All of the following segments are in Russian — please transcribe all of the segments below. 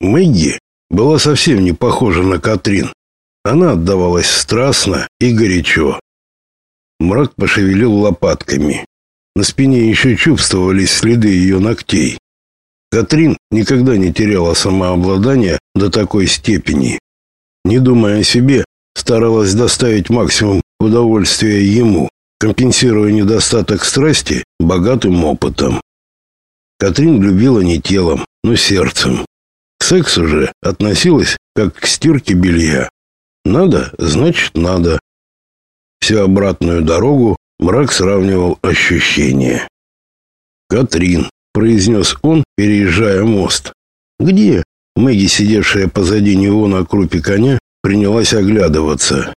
Мэгги была совсем не похожа на Катрин. Она отдавалась страстно и горячо. Мрак пошевелил лопатками. На спине еще чувствовались следы ее ногтей. Катрин никогда не теряла самообладание до такой степени. Не думая о себе, старалась доставить максимум удовольствия ему, компенсируя недостаток страсти богатым опытом. Катрин любила не телом, но сердцем. Сексу же относилась как к стирке белья. Надо, значит, надо. Всю обратную дорогу мрак сравнивал ощущения. «Катрин», — произнес он, переезжая мост. «Где?» Мэгги, сидевшая позади него на крупе коня, принялась оглядываться.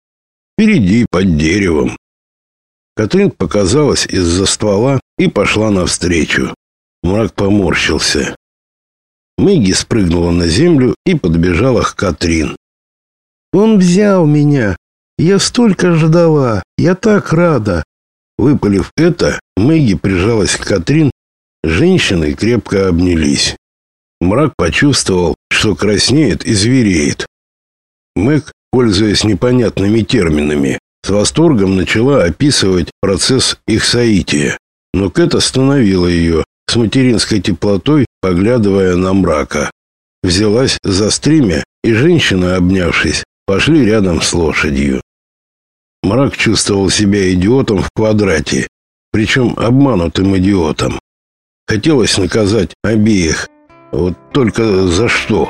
«Впереди, под деревом». Катрин показалась из-за ствола и пошла навстречу. Мрак поморщился. Мэгги спрыгнула на землю и подбежала к Катрин. «Он взял меня. Я столько ждала. Я так рада». Выпалив это, Мэгги прижалась к Катрин. Женщины крепко обнялись. Мрак почувствовал, что краснеет и звереет. Мэг, пользуясь непонятными терминами, с восторгом начала описывать процесс их соития. Но Кэт остановила ее, с материнской теплотой поглядывая на мрака. Взялась за стремя, и женщины, обнявшись, пошли рядом с лошадью. Мрак чувствовал себя идиотом в квадрате, причем обманутым идиотом. Хотелось наказать обеих, вот только за что?